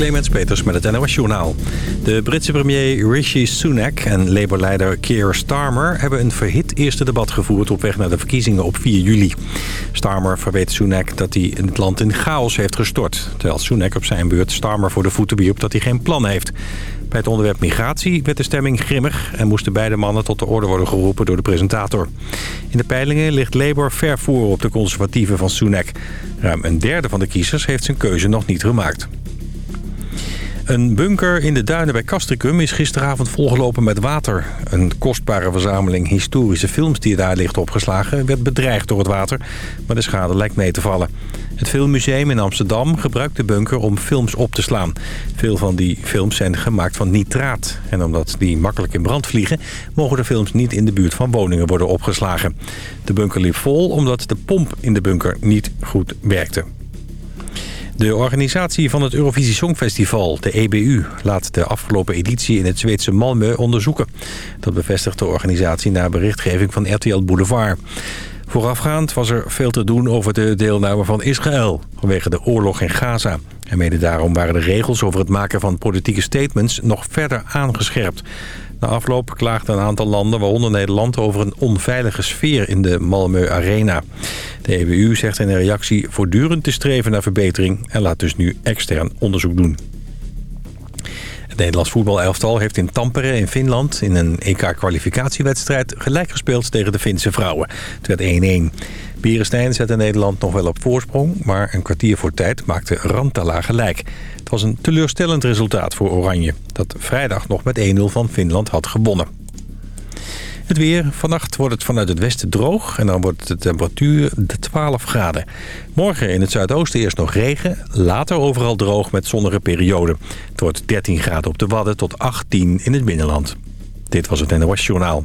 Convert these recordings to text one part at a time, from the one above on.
Clemens Peters met het NOS Journaal. De Britse premier Rishi Sunak en Labour-leider Keir Starmer... hebben een verhit eerste debat gevoerd op weg naar de verkiezingen op 4 juli. Starmer verweet Sunak dat hij het land in chaos heeft gestort... terwijl Sunak op zijn beurt Starmer voor de voeten wierp dat hij geen plan heeft. Bij het onderwerp migratie werd de stemming grimmig... en moesten beide mannen tot de orde worden geroepen door de presentator. In de peilingen ligt Labour ver voor op de conservatieven van Sunak. Ruim een derde van de kiezers heeft zijn keuze nog niet gemaakt. Een bunker in de duinen bij Castricum is gisteravond volgelopen met water. Een kostbare verzameling historische films die daar ligt opgeslagen... werd bedreigd door het water, maar de schade lijkt mee te vallen. Het Filmmuseum in Amsterdam gebruikt de bunker om films op te slaan. Veel van die films zijn gemaakt van nitraat. En omdat die makkelijk in brand vliegen... mogen de films niet in de buurt van woningen worden opgeslagen. De bunker liep vol omdat de pomp in de bunker niet goed werkte. De organisatie van het Eurovisie Songfestival, de EBU, laat de afgelopen editie in het Zweedse Malmö onderzoeken. Dat bevestigt de organisatie na berichtgeving van RTL Boulevard. Voorafgaand was er veel te doen over de deelname van Israël vanwege de oorlog in Gaza. En mede daarom waren de regels over het maken van politieke statements nog verder aangescherpt. Na afloop klaagden een aantal landen, waaronder Nederland... over een onveilige sfeer in de Malmö Arena. De EBU zegt in een reactie voortdurend te streven naar verbetering... en laat dus nu extern onderzoek doen. Het Nederlands voetbalelftal heeft in Tampere in Finland... in een EK-kwalificatiewedstrijd gelijk gespeeld tegen de Finse vrouwen. Het werd 1-1. Bierenstein zette Nederland nog wel op voorsprong... maar een kwartier voor tijd maakte Rantala gelijk. Het was een teleurstellend resultaat voor Oranje... dat vrijdag nog met 1-0 van Finland had gewonnen. Het weer. Vannacht wordt het vanuit het westen droog en dan wordt de temperatuur de 12 graden. Morgen in het zuidoosten eerst nog regen, later overal droog met zonnige perioden. Het wordt 13 graden op de Wadden tot 18 in het binnenland. Dit was het NOS Journaal.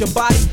your body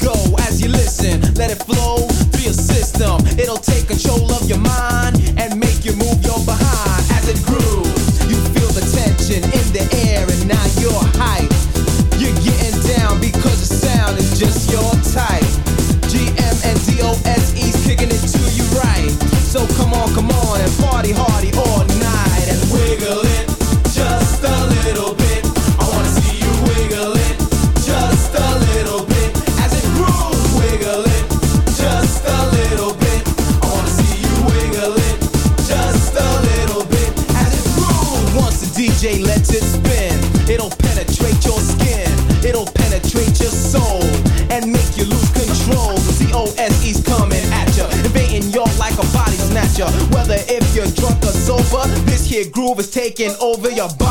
taking over your body.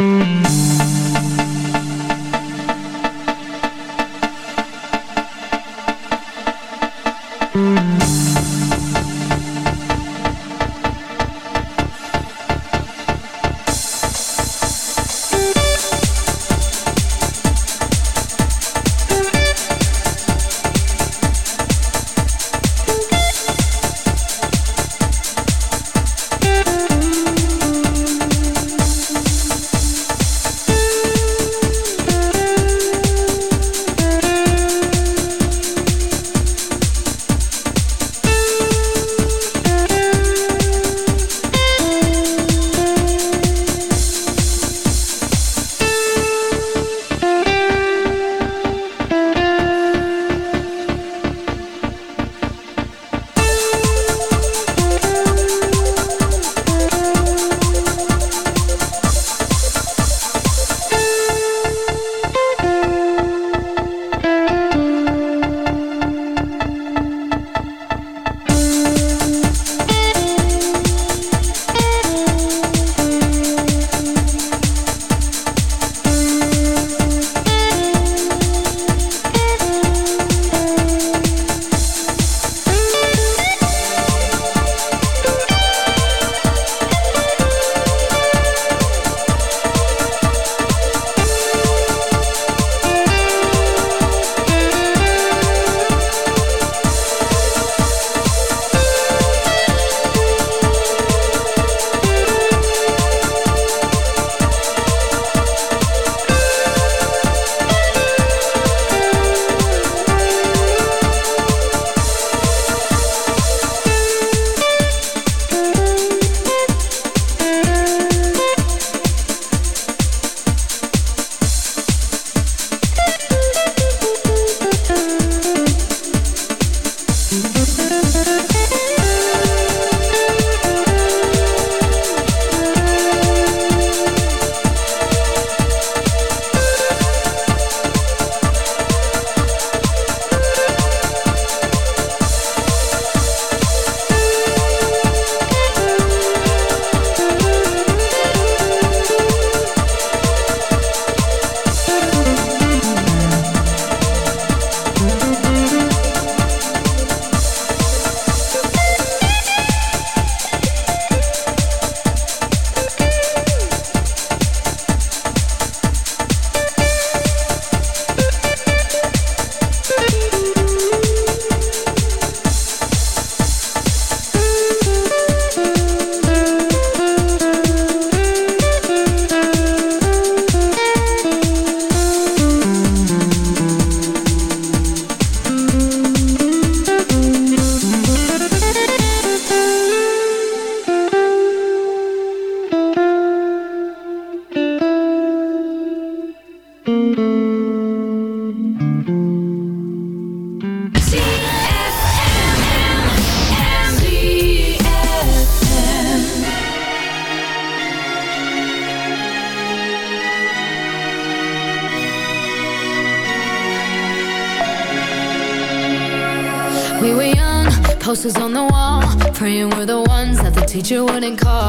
MUZIEK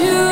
you.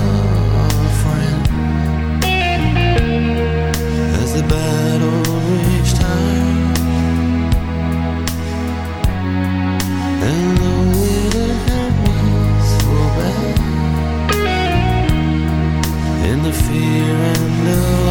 fear and the love.